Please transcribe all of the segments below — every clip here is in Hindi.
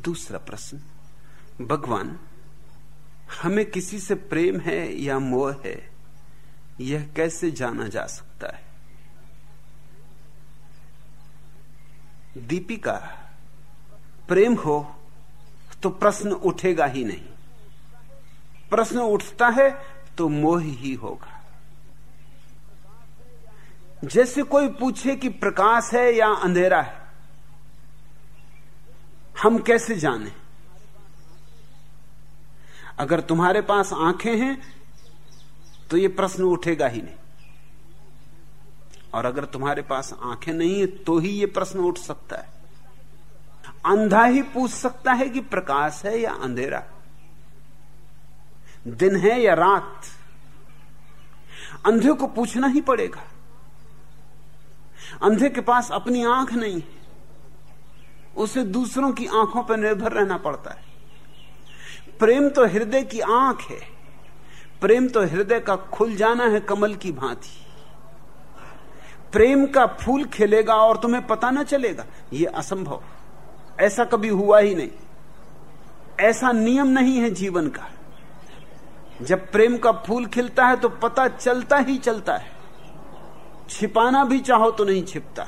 दूसरा प्रश्न, भगवान, हमें किसी से प्रेम है या मोह है? यह कैसे जाना जा सकता है? दीपिका, प्रेम हो तो प्रश्न उठेगा ही नहीं। प्रश्न उठता है तो मोह ही होगा। जैसे कोई पूछे कि प्रकाश है या अंधेरा है, हम कैसे जाने? अगर तुम्हारे पास आँखें हैं तो यह प्रश्न उठेगा ही नहीं। और अगर तुम्हारे पास आँखें नहीं है तो ही यह प्रश्न उठ सकता है। अंधा ही पूछ सकता है कि प्रकाश है या अंधेरा। दिन है या रात, अंधे को पूछना ही पड़ेगा। अंधे के पास अपनी आँख नहीं है, उसे दूसरों की आँखों पर निर्भर रहना पड़ता है। प्रेम तो हृदय की आँख है, प्रेम तो हृदय का खुल जाना है कमल की भांति। प्रेम का फूल खिलेगा और तुम्हें पता ना चलेगा यह असंभव ऐसा कभी हुआ ही नहीं। ऐसा नियम नहीं है जीवन का। जब प्रेम का फूल खिलता है तो पता चलता ही चलता है। छिपाना भी चाहो तो नहीं छिपता।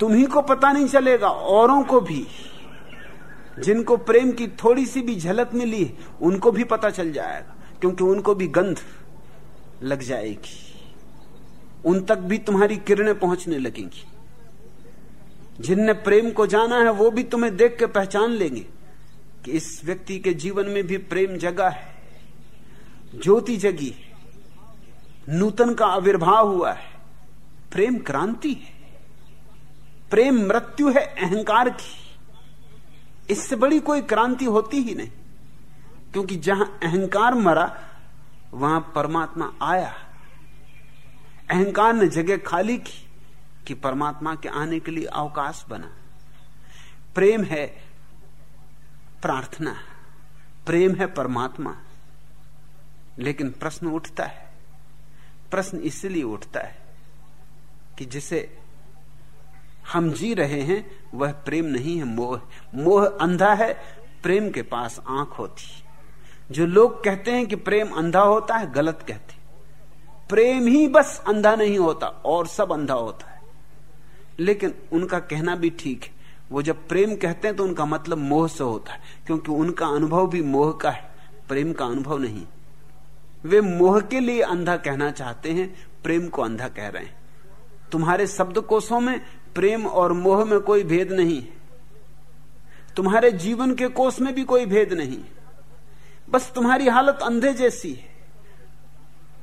तुम्ही को पता नहीं चलेगा, औरों को भी। जिनको प्रेम की थोड़ी सी भी झलक मिली, उनको भी पता चल जाएगा, क्योंकि उनको भी गंध लग जाएगी। उन तक भी तुम्हारी किरणें पहुँचने लगेंगी। जिनने प्रेम को जाना है, वो भी तुम्हें देख के पहचान लेंगे कि इस व्यक्ति के जीवन में भी प्रेम जगा है, ज्योति जगी है, नूतन का आविर्भाव हुआ है, प्रेम क्रांति है, प्रेम मृत्यु है, अहंकार की। इससे बड़ी कोई क्रांति होती ही नहीं, क्योंकि जहाँ अहंकार मरा, वहाँ परमात्मा आया। अहंकार ने जगह खाली की कि परमात्मा के आने के लिए अवकाश बना। प्रेम है प्रार्थना, प्रेम है परमात्मा, लेकिन प्रश्न उठता है। प्रश्न इसलिए उठता है कि जिसे हम जी रहे हैं, वह प्रेम नहीं है, मोह मोह अंधा है, प्रेम के पास आँख होती। जो लोग कहते हैं कि प्रेम अंधा होता है, गलत कहते प्रेम ही बस अंधा नहीं होता, और सब अंधा होता है। लेकिन उनका कहना भी ठीक है। वो जब प्रेम कहते हैं तो उनका मतलब मोह से होता है, क्योंकि उनका अनुभव भी मोह का है, प्रेम का अनुभव नहीं। वे मोह के लिए अंधा कहना चाहते हैं, प्रेम को अंधा कह रहे हैं। तुम्हारे शब्द कोशों में प्रेम और मोह में कोई भेद नहीं तुम्हारे जीवन के कोष में भी कोई भेद नहीं बस तुम्हारी हालत अंधे जैसी है।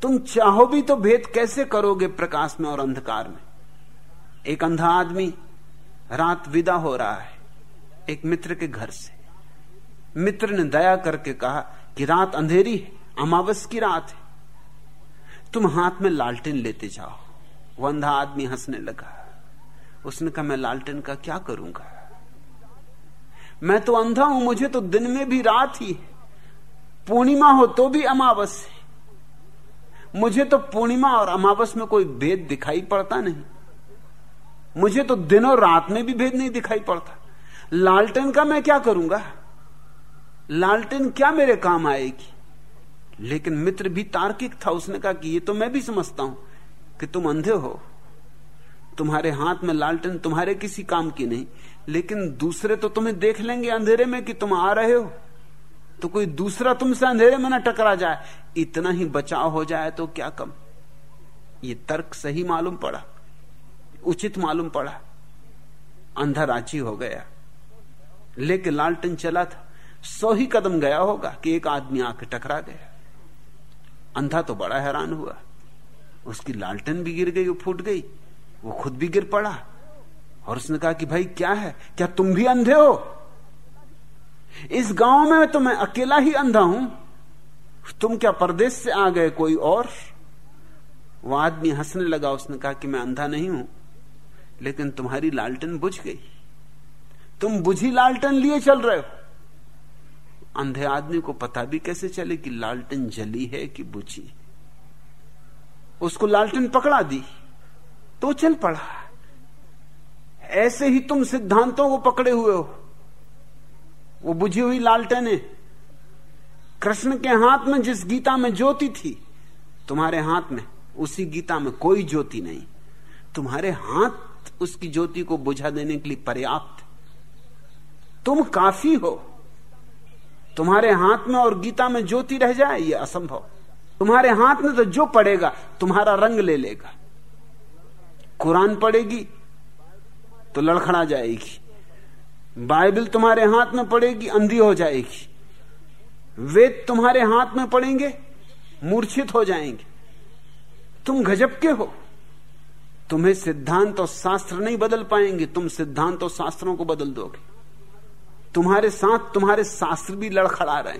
तुम चाहो भी तो भेद कैसे करोगे प्रकाश में और अंधकार में? एक अंधा आदमी रात विदा हो रहा है एक मित्र के घर से। मित्र ने दया करके कहा कि रात अंधेरी है, अमावस की रात है। तुम हाथ में लालटेन लेते जाओ। वो अंधा आदमी हंसने लगा। उसने कहा, मैं लालटेन का क्या करूँगा? मैं तो अंधा हूँ, मुझे तो दिन में भी रात ही पूर्णिमा हो तो भी अमावस है। मुझे तो पूर्णिमा और अमावस में कोई भेद दिखाई पड़ता नहीं। मुझे तो दिन और रात में भी भेद नहीं दिखाई पड़ता। लालटेन का मैं क्या करूँगा? लालटेन क्या मेरे काम आएगी? लेकिन मित्र भी तार्किक था, उसने कहा कि ये तो मैं भी समझता हूँ कि तुम अंधे हो। तुम्हारे हाथ में लालटेन तुम्हारे किसी काम की नहीं, लेकिन दूसरे तो तुम्हें देख लेंगे अंधेरे में कि तुम आ रहे हो। तो कोई दूसरा तुमसे अंधेरे में ना टकरा जाए। इतना ही बचाव हो जाए तो क्या कम? ये तर्क सही मालूम पड़ा। उचित मालूम पड़ा। अंधा रांची हो गया। लेके लालटन चला था। सौ ही कदम गया होगा कि एक आदमी आके टकरा गया। अंधा तो बड़ा हैरान हुआ। उसकी लालटन भी गिर गई, वो फूट गई। वो खुद भी गिर पड़ा। और उसने कहा कि भाई, क्या है? क्या तुम भी अंधे हो? इस गाँव में तो मैं अकेला ही अंधा हूँ। तुम क्या परदेश से आ गए कोई और? वो आदमी हंसने लगा। उसने कहा कि मैं अंधा नहीं हूँ। लेकिन तुम्हारी लालटन बुझ गई। तुम बुझी लालटन लिए चल रहे हो। अंधे आदमी को पता भी कैसे चले कि लालटन जली है कि बुझी उसको लालटन पकड़ा दी तो चल पड़ा। ऐसे ही तुम सिद्धांतों को पकड़े हुए हो। वो बुझी हुई लालटेन है कृष्ण के हाथ में जिस गीता में ज्योति थी, तुम्हारे हाथ में उसी गीता में कोई ज्योति नहीं। तुम्हारे हाथ उसकी ज्योति को बुझा देने के लिए पर्याप्त। तुम काफ़ी हो। तुम्हारे हाथ में और गीता में ज्योति रह जाए यह असंभव। तुम्हारे हाथ में तो जो पड़ेगा, तुम्हारा रंग ले लेगा। कुरान पड़ेगी तो लड़खड़ा जाएगी। बाइबल तुम्हारे हाथ में पड़ेगी अंधी हो जाएगी। वेद तुम्हारे हाथ में पड़ेंगे मूर्छित हो जाएँगे। तुम गजब के हो। तुम्हें सिद्धांत और शास्त्र नहीं बदल पाएँगे, तुम सिद्धांत और शास्त्रों को बदल दोगे। तुम्हारे साथ तुम्हारे शास्त्र भी लड़खड़ा रहे।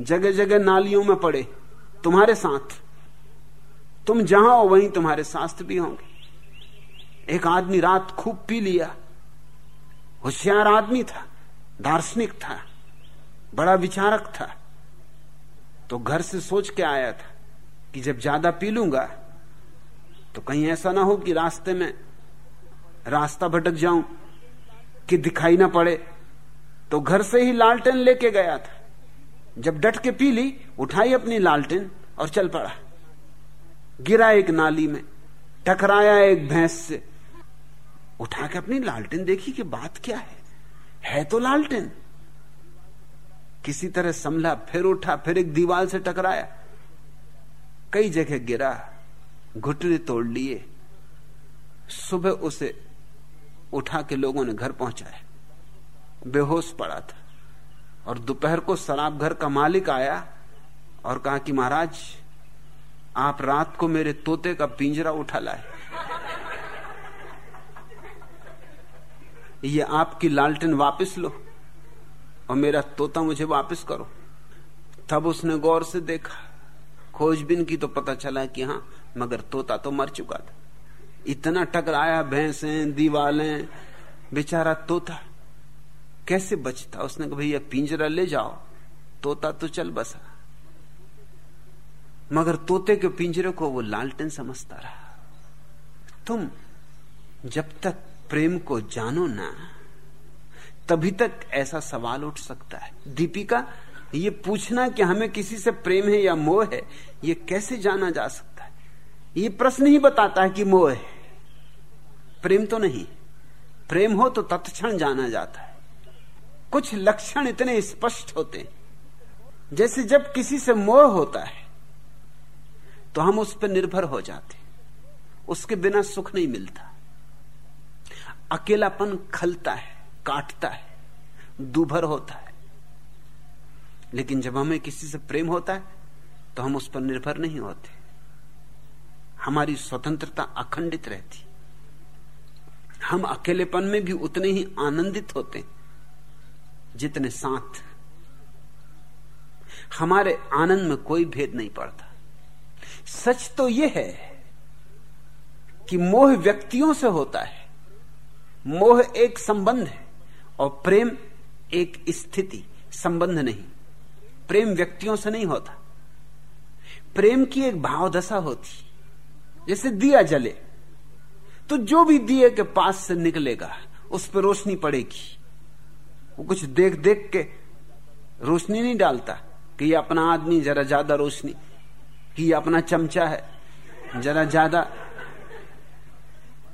जगह जगह नालियों में पड़े, तुम्हारे साथ। तुम जहाँ हो, वहीं तुम्हारे शास्त्र भी होंगे। एक आदमी रात खूब पी लिया। होशियार आदमी था, दार्शनिक था, बड़ा विचारक था। तो घर से सोच के आया था कि जब ज़्यादा पी लूँगा तो कहीं ऐसा ना हो कि रास्ते में रास्ता भटक जाऊँ, कि दिखाई ना पड़े। तो घर से ही लालटेन लेके गया था। जब डट के पी ली, उठाई अपनी लालटेन और चल पड़ा। गिरा एक नाली में, टकराया एक भैंस से। उठा के अपनी लालटेन देखी कि बात क्या है। है तो लालटेन। किसी तरह संभला, फिर उठा, फिर एक दीवार से टकराया। कई जगह गिरा। घुटने तोड़ लिए। सुबह उसे उठा के लोगों ने घर पहुँचाया। बेहोश पड़ा था और दोपहर को शराब घर का मालिक आया और कहा कि महाराज, आप रात को मेरे तोते का पिंजरा उठा लाए। ये आपकी लालटेन वापस लो और मेरा तोता मुझे वापस करो। तब उसने गौर से देखा। खोजबीन की तो पता चला कि हाँ मगर तोता तो मर चुका था। इतना टकराया, भैंसें, दीवालें, बेचारा तोता। कैसे बचता? उसने कहा, भैया, पिंजरा ले जाओ। तोता तो चल बसा। मगर तोते के पिंजरे को वो लालटेन समझता रहा। तुम जब तक प्रेम को जानो ना, तभी तक ऐसा सवाल उठ सकता है। दीपिका, ये पूछना कि हमें किसी से प्रेम है या मोह है, ये कैसे जाना जा सकता ये प्रश्न ही बताता है कि मोह है। प्रेम तो नहीं। प्रेम हो तो तत्क्षण जाना जाता है। कुछ लक्षण इतने स्पष्ट होते हैं। जैसे जब किसी से मोह होता है तो हम उस पर निर्भर हो जाते उसके बिना सुख नहीं मिलता। अकेलापन खलता है, काटता है, दुभर होता है। लेकिन जब हमें किसी से प्रेम होता है तो हम उस पर निर्भर नहीं होते। हमारी स्वतंत्रता अखंडित रहती। हम अकेलेपन में भी उतने ही आनंदित होते जितने साथ। हमारे आनंद में कोई भेद नहीं पड़ता। सच तो यह है कि मोह व्यक्तियों से होता है। मोह एक संबंध है और प्रेम एक स्थिति, संबंध नहीं। प्रेम व्यक्तियों से नहीं होता। प्रेम की एक भावदशा होती। जैसे दिया जले तो जो भी दिए के पास से निकलेगा, उस पर रोशनी पड़ेगी। वो कुछ देख देख के रोशनी नहीं डालता कि ये अपना आदमी जरा ज़्यादा रोशनी, कि ये अपना चमचा है, जरा ज़्यादा,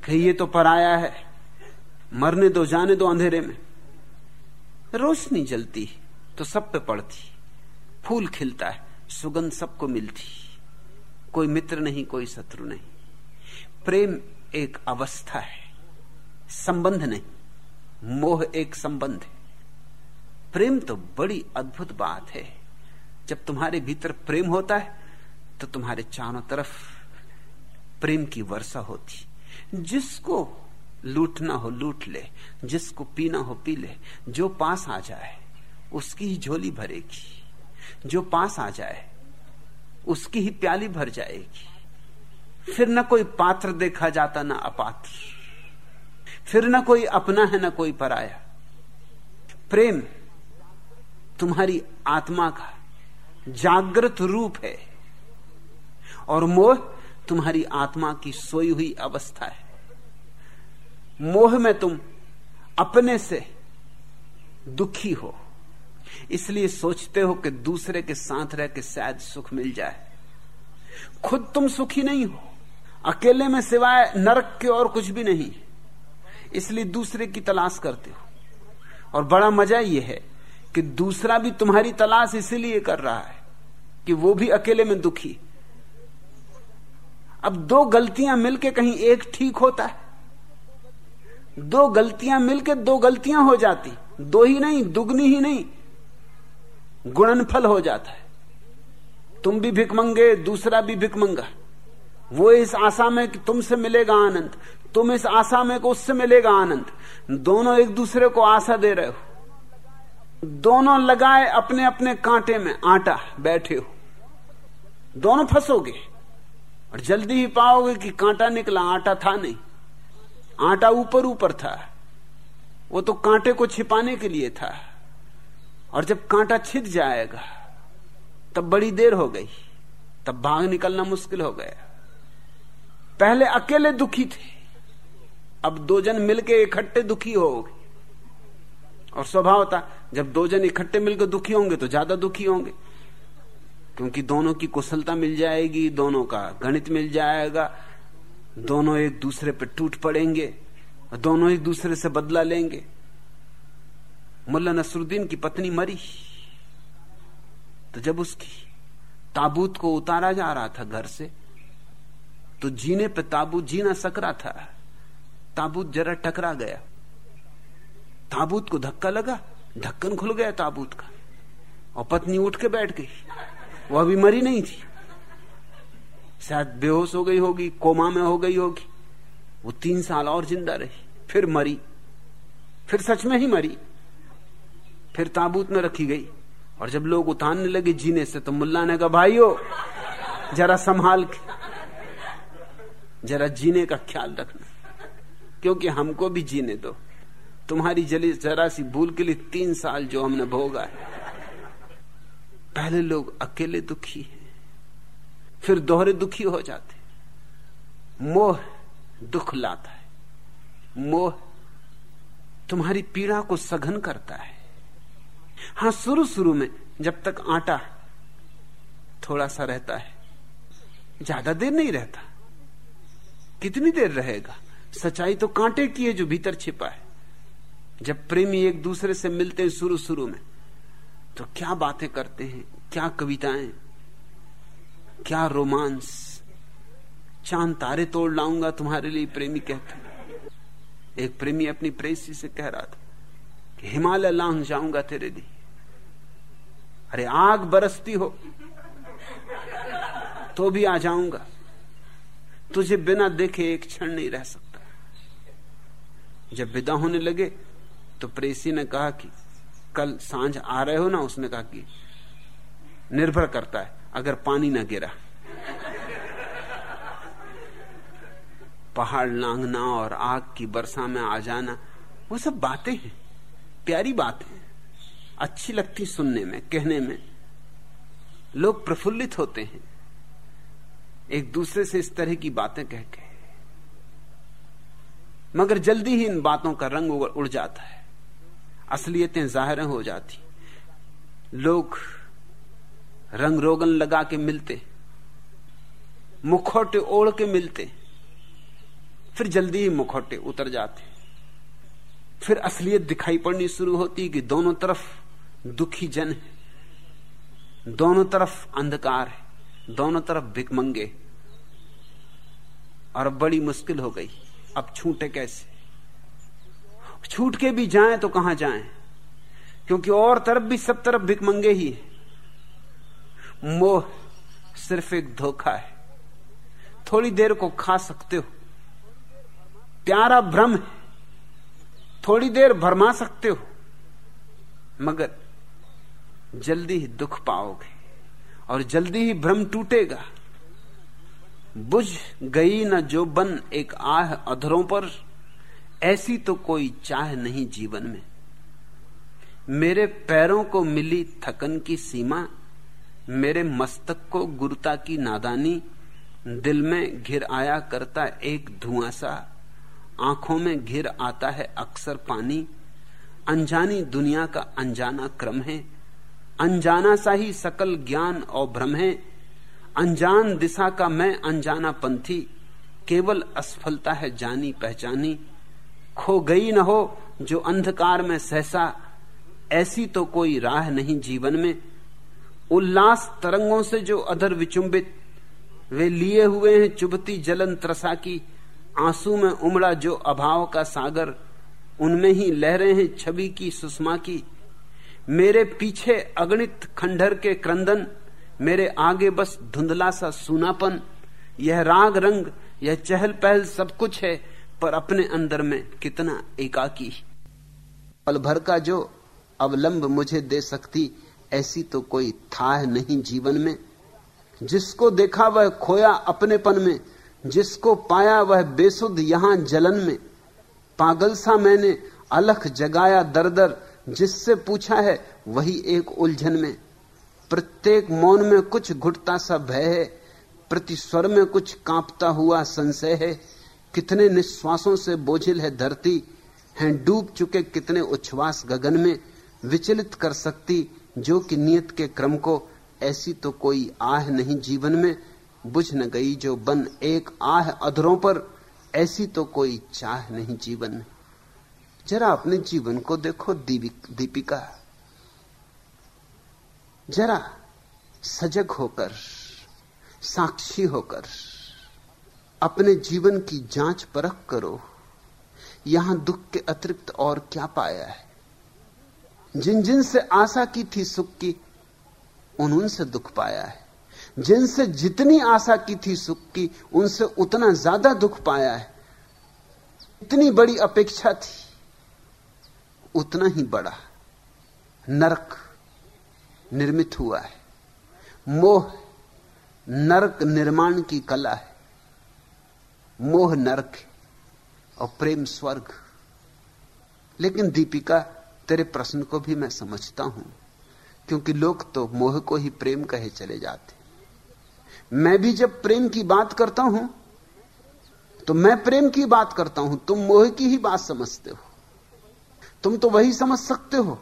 कि ये तो पराया है, मरने दो, जाने दो अंधेरे में। रोशनी जलती तो सब पे पड़ती, फूल खिलता है, सुगंध सबको मिलती। कोई मित्र नहीं, कोई शत्रु नहीं। प्रेम एक अवस्था है, संबंध नहीं, मोह एक संबंध है। प्रेम तो बड़ी अद्भुत बात है। जब तुम्हारे भीतर प्रेम होता है तो तुम्हारे चारों तरफ़ प्रेम की वर्षा होती। जिसको लूटना हो, लूट ले, जिसको पीना हो, पी ले, जो पास आ जाए, उसकी ही झोली भरेगी। जो पास आ जाए उसकी ही प्याली भर जाएगी। फिर न कोई पात्र देखा जाता, ना अपात्र। फिर न कोई अपना है, ना कोई पराया। प्रेम तुम्हारी आत्मा का जागृत रूप है और मोह तुम्हारी आत्मा की सोई हुई अवस्था है। मोह में तुम अपने से दुखी हो। इसलिए सोचते हो कि दूसरे के साथ रह के शायद सुख मिल जाए। खुद तुम सुखी नहीं हो। अकेले में सिवाय नरक के और कुछ भी नहीं। इसलिए दूसरे की तलाश करते हो। और बड़ा मज़ा यह है कि दूसरा भी तुम्हारी तलाश इसलिए कर रहा है कि वो भी अकेले में दुखी। अब दो गलतियाँ मिलके कहीं एक ठीक होता है। दो गलतियाँ मिलके दो गलतियाँ हो जाती। दो ही नहीं, दुगनी ही नहीं। गुणनफल हो जाता है। तुम भी भिकमंगे दूसरा भी भिकमंगा वो इस आशा में कि तुमसे मिलेगा आनंद, तुम इस आशा में कि उससे मिलेगा आनंद। दोनों एक दूसरे को आशा दे रहे हो। दोनों लगाए अपने अपने कांटे में आटा बैठे हो। दोनों फंसोगे और जल्दी ही पाओगे कि कांटा निकला, आटा था नहीं। आटा ऊपर ऊपर था। वो तो कांटे को छिपाने के लिए था। और जब कांटा छिद जाएगा, तब बड़ी देर हो गई, तब भाग निकलना मुश्किल हो गया। पहले अकेले दुखी थे, अब दो जन मिलके इकट्ठे दुखी हो और स्वभाव था जब दो जन इकट्ठे मिलकर दुखी होंगे तो ज़्यादा दुखी होंगे। क्योंकि दोनों की कुशलता मिल जाएगी, दोनों का गणित मिल जाएगा, दोनों एक दूसरे पर टूट पड़ेंगे दोनों एक दूसरे से बदला लेंगे। मुल्ला नसरुद्दीन की पत्नी मरी। तो जब उसकी ताबूत को उतारा जा रहा था घर से तो जीने पे ताबूत जी ना सक रहा था। ताबूत जरा टकरा गया। ताबूत को धक्का लगा, ढक्कन खुल गया ताबूत का। और पत्नी उठ के बैठ गई। वो अभी मरी नहीं थी। शायद बेहोश हो गई होगी, कोमा में हो गई होगी। वो तीन साल और ज़िंदा रही, फिर मरी। फिर सच में ही मरी। फिर ताबूत में रखी गई। और जब लोग उतारने लगे जीने से तो मुल्ला ने कहा, भाइयों, जरा संभाल के, जरा जीने का ख्याल रखना। क्योंकि हमको भी जीने दो। तुम्हारी जली, जरा सी भूल के लिए तीन साल जो हमने भोगा है पहले लोग अकेले दुखी हैं, फिर दोहरे दुखी हो जाते मोह दुख लाता है। मोह तुम्हारी पीड़ा को सघन करता है। हाँ शुरू शुरू में, जब तक आटा थोड़ा सा रहता है, ज़्यादा देर नहीं रहता। कितनी देर रहेगा? सच्चाई तो कांटे की है जो भीतर छिपा है। जब प्रेमी एक दूसरे से मिलते हैं शुरू शुरू में तो क्या बातें करते हैं, क्या कविताएँ, क्या रोमांस? चाँद तारे तोड़ लाऊँगा, तुम्हारे लिए प्रेमी कहते एक प्रेमी अपनी प्रेसी से कह रहा था कि हिमालय लांग जाऊँगा तेरे लिए। अरे आग बरसती हो तो भी आ जाऊँगा। तुझे बिना देखे एक क्षण नहीं रह सकता। जब विदा होने लगे तो प्रेसी ने कहा कि कल साँझ आ रहे हो ना, उसने कहा कि निर्भर करता है, अगर पानी ना गिरा। पहाड़ लांघना और आग की वर्षा में आ जाना, वो सब बातें हैं। प्यारी बात है। अच्छी लगती सुनने में, कहने में। लोग प्रफुल्लित होते हैं। एक दूसरे से इस तरह की बातें कह के। मगर जल्दी ही इन बातों का रंग उड़ जाता है। असलियतें ज़ाहिर हो जाती। लोग रंग रोगन लगा के मिलते। मुखौटे ओढ़ के मिलते। फिर जल्दी ही मुखौटे उतर जाते। फिर असलियत दिखाई पड़नी शुरू होती कि दोनों तरफ़ दुखी जन है। दोनों तरफ़ अंधकार है, दोनों तरफ़ भिकमंगे। और बड़ी मुश्किल हो गई, अब छूटे कैसे? छूट के भी जाएँ तो कहाँ जाएँ? क्योंकि और तरफ़ भी सब तरफ़ भिकमंगे ही है। मोह सिर्फ़ एक धोखा है। थोड़ी देर को खा सकते हो। प्यारा भ्रम है। थोड़ी देर भरमा सकते हो, मगर जल्दी ही दुख पाओगे और जल्दी ही भ्रम टूटेगा। बुझ गई न जो बन एक आह अधरों पर, ऐसी तो कोई चाह नहीं जीवन में। मेरे पैरों को मिली थकन की सीमा, मेरे मस्तक को गुरुता की नादानी, दिल में घिर आया करता एक धुआँ सा आँखों में घिर आता है अक्सर पानी। अनजानी दुनिया का अनजाना क्रम है। अनजाना सा ही सकल ज्ञान और भ्रम है। अनजान दिशा का मैं अनजाना पंथी। केवल असफलता है जानी पहचानी। खो गई न हो जो अंधकार में सहसा। ऐसी तो कोई राह नहीं जीवन में। उल्लास तरंगों से जो अधर विचुंबित। वे लिए हुए हैं चुभती जलन त्रसा की। आँसू में उमड़ा जो अभाव का सागर, उनमें ही लहरें हैं छवि की सुषमा की। मेरे पीछे अगणित खंडर के क्रंदन, मेरे आगे बस धुंधला सा सूनापन। यह राग रंग, यह चहल पहल सब कुछ है, पर अपने अंदर में कितना एकाकी। पल भर का जो अवलंब मुझे दे सकती, ऐसी तो कोई था नहीं जीवन में। जिसको देखा वह खोया अपनेपन में जिसको पाया वह बेसुध यहाँ जलन में। पागल सा मैंने अलख जगाया दर दर जिससे पूछा है वही एक उलझन में। प्रत्येक मौन में कुछ घुटता सा भय है, प्रति स्वर में कुछ कांपता हुआ संशय है। कितने निश्वासों से बोझिल है धरती, हैं डूब चुके कितने उच्छ्वास गगन में। विचलित कर सकती जो कि नियत के क्रम को, ऐसी तो कोई आह नहीं जीवन में। बुझ न गई जो बन एक आह अधरों पर, ऐसी तो कोई चाह नहीं जीवन। में जरा अपने जीवन को देखो दीपिका। जरा सजग होकर, साक्षी होकर, अपने जीवन की जाँच परख करो, यहाँ दुख के अतिरिक्त और क्या पाया है। जिन जिन से आशा की थी सुख की उन उनसे दुख पाया है। जिनसे जितनी आशा की थी सुख की, उनसे उतना ज़्यादा दुख पाया है। इतनी बड़ी अपेक्षा थी, उतना ही बड़ा। नरक निर्मित हुआ है। मोह नरक निर्माण की कला है। मोह नरक और प्रेम स्वर्ग। लेकिन दीपिका, तेरे प्रश्न को भी मैं समझता हूँ, क्योंकि लोग तो मोह को ही प्रेम कहे चले जाते मैं भी जब प्रेम की बात करता हूँ तो मैं प्रेम की बात करता हूँ, तुम मोह की ही बात समझते हो। तुम तो वही समझ सकते हो,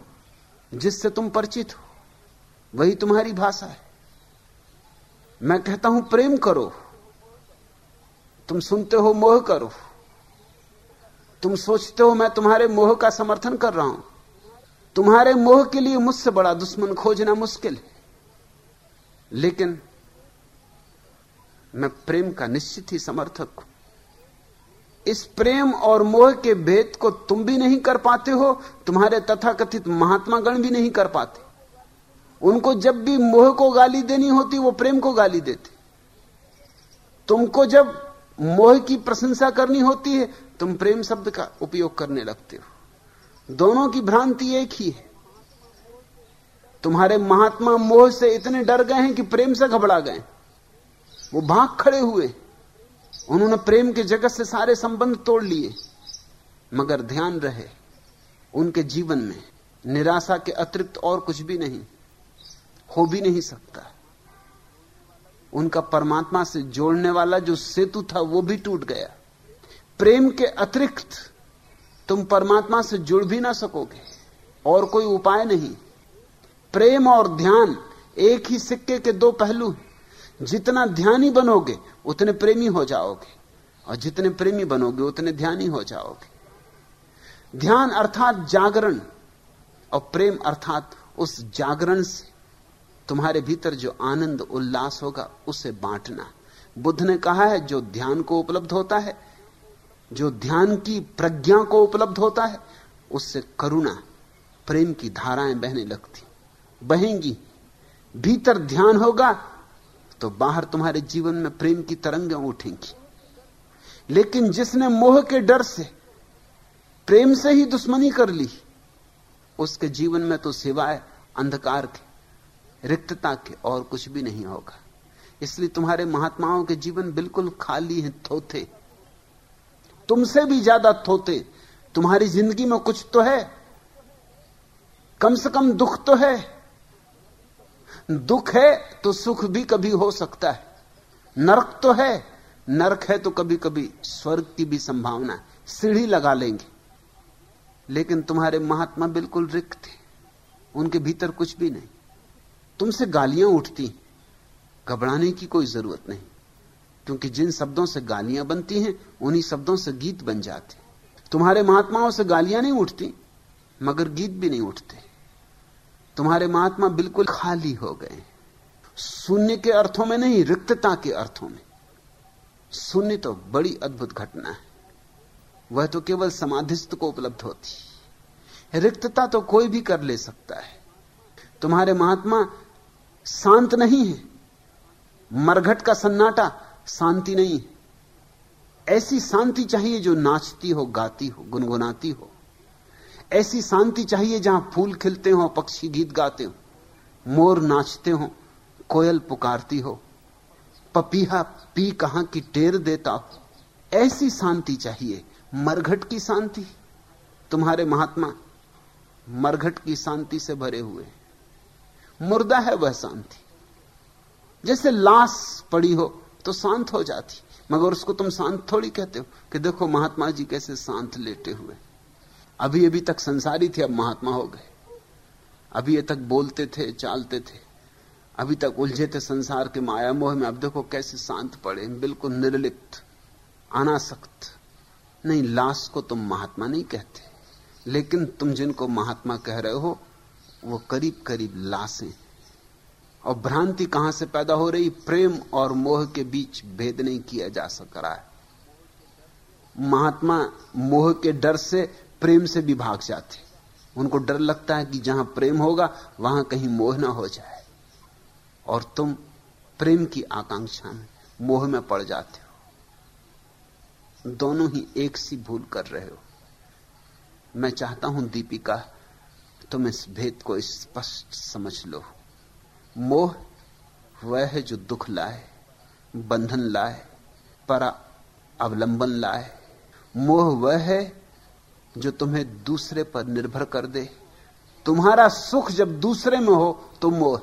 जिससे तुम परिचित हो। वही तुम्हारी भाषा है। मैं कहता हूँ, प्रेम करो। तुम सुनते हो, मोह करो। तुम सोचते हो, मैं तुम्हारे मोह का समर्थन कर रहा हूँ। तुम्हारे मोह के लिए मुझसे बड़ा दुश्मन खोजना मुश्किल है। लेकिन मैं प्रेम का निश्चित ही समर्थक हूँ। इस प्रेम और मोह के भेद को तुम भी नहीं कर पाते हो, तुम्हारे तथाकथित महात्मा गण भी नहीं कर पाते। उनको जब भी मोह को गाली देनी होती, वो प्रेम को गाली देते। तुमको जब मोह की प्रशंसा करनी होती है, तुम प्रेम शब्द का उपयोग करने लगते हो। दोनों की भ्रांति एक ही है। तुम्हारे महात्मा मोह से इतने डर गए हैं कि प्रेम से घबरा गए वो भाग खड़े हुए। उन्होंने प्रेम के जगत से सारे संबंध तोड़ लिए। मगर ध्यान रहे, उनके जीवन में निराशा के अतिरिक्त और कुछ भी नहीं, हो भी नहीं सकता। उनका परमात्मा से जोड़ने वाला जो सेतु था, वो भी टूट गया। प्रेम के अतिरिक्त तुम परमात्मा से जुड़ भी ना सकोगे, और कोई उपाय नहीं। प्रेम और ध्यान एक ही सिक्के के दो पहलू हैं। जितना ध्यानी बनोगे, उतने प्रेमी हो जाओगे। और जितने प्रेमी बनोगे, उतने ध्यानी हो जाओगे। ध्यान अर्थात जागरण, और प्रेम अर्थात उस जागरण से तुम्हारे भीतर जो आनंद, उल्लास होगा, उसे बांटना। बुद्ध ने कहा है, जो ध्यान को उपलब्ध होता है, जो ध्यान की प्रज्ञा को उपलब्ध होता है, उससे करुणा, प्रेम की धाराएँ बहने लगती। बहेंगी, भीतर ध्यान होगा तो बाहर तुम्हारे जीवन में प्रेम की तरंगें उठेंगी। लेकिन जिसने मोह के डर से प्रेम से ही दुश्मनी कर ली, उसके जीवन में तो सिवाय अंधकार के, रिक्तता के और कुछ भी नहीं होगा। इसलिए तुम्हारे महात्माओं के जीवन बिल्कुल खाली है, थोथे। तुमसे भी ज़्यादा थोते तुम्हारी ज़िंदगी में कुछ तो है, कम से कम दुख तो है। दुख है तो सुख भी कभी हो सकता है। नरक तो है, नरक है तो कभी कभी स्वर्ग की भी संभावना है। सीढ़ी लगा लेंगे। लेकिन तुम्हारे महात्मा बिल्कुल रिक्त थे। उनके भीतर कुछ भी नहीं। तुमसे गालियाँ उठती घबराने की कोई ज़रूरत नहीं। क्योंकि जिन शब्दों से गालियाँ बनती हैं, उन्हीं शब्दों से गीत बन जाते तुम्हारे महात्माओं से गालियाँ नहीं उठती, मगर गीत भी नहीं उठते। तुम्हारे महात्मा बिल्कुल खाली हो गए शून्य के अर्थों में नहीं, रिक्तता के अर्थों में। शून्य तो बड़ी अद्भुत घटना है। वह तो केवल समाधिस्थ को उपलब्ध होती रिक्तता तो कोई भी कर ले सकता है। तुम्हारे महात्मा शांत नहीं है। मरघट का सन्नाटा शांति नहीं है। ऐसी शांति चाहिए जो नाचती हो, गाती हो, गुनगुनाती हो। ऐसी शांति चाहिए जहाँ फूल खिलते हो, पक्षी गीत गाते हो, मोर नाचते हो, कोयल पुकारती हो, पपीहा पी कहाँ की टेर देता हो। ऐसी शांति चाहिए, मरघट की शांति। तुम्हारे महात्मा मरघट की शांति से भरे हुए मुर्दा है वह शांति। जैसे लाश पड़ी हो तो शांत हो जाती, मगर उसको तुम शांत थोड़ी कहते हो कि देखो महात्मा जी कैसे शांत लेटे हुए अभी अभी तक संसारी थे, अब महात्मा हो गए। अभी तक बोलते थे, चालते थे। अभी तक उलझे थे संसार के माया मोह में। अब देखो कैसे शांत पड़े बिल्कुल निर्लिप्त, अनासक्त। नहीं, लाश को तुम महात्मा नहीं कहते, लेकिन तुम जिनको महात्मा कह रहे हो, वो करीब करीब लाशें। और भ्रांति कहाँ से पैदा हो रही? प्रेम और मोह के बीच भेद नहीं किया जा सक रहा है। महात्मा मोह के डर से प्रेम से भी भाग जाते उनको डर लगता है कि जहाँ प्रेम होगा, वहाँ कहीं मोह ना हो जाए। और तुम प्रेम की आकांक्षा में मोह में पड़ जाते हो। दोनों ही एक सी भूल कर रहे हो। मैं चाहता हूँ दीपिका, तुम इस भेद को स्पष्ट समझ लो। मोह वह है जो दुख लाए, बंधन लाए, पर अवलंबन लाए। मोह वह है जो तुम्हें दूसरे पर निर्भर कर दे। तुम्हारा सुख जब दूसरे में हो तो मोह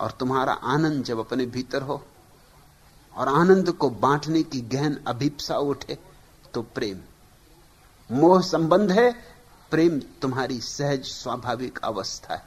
और तुम्हारा आनंद जब अपने भीतर हो, और आनंद को बांटने की गहन अभिप्सा उठे तो प्रेम। मोह संबंध है, प्रेम तुम्हारी सहज स्वाभाविक अवस्था है।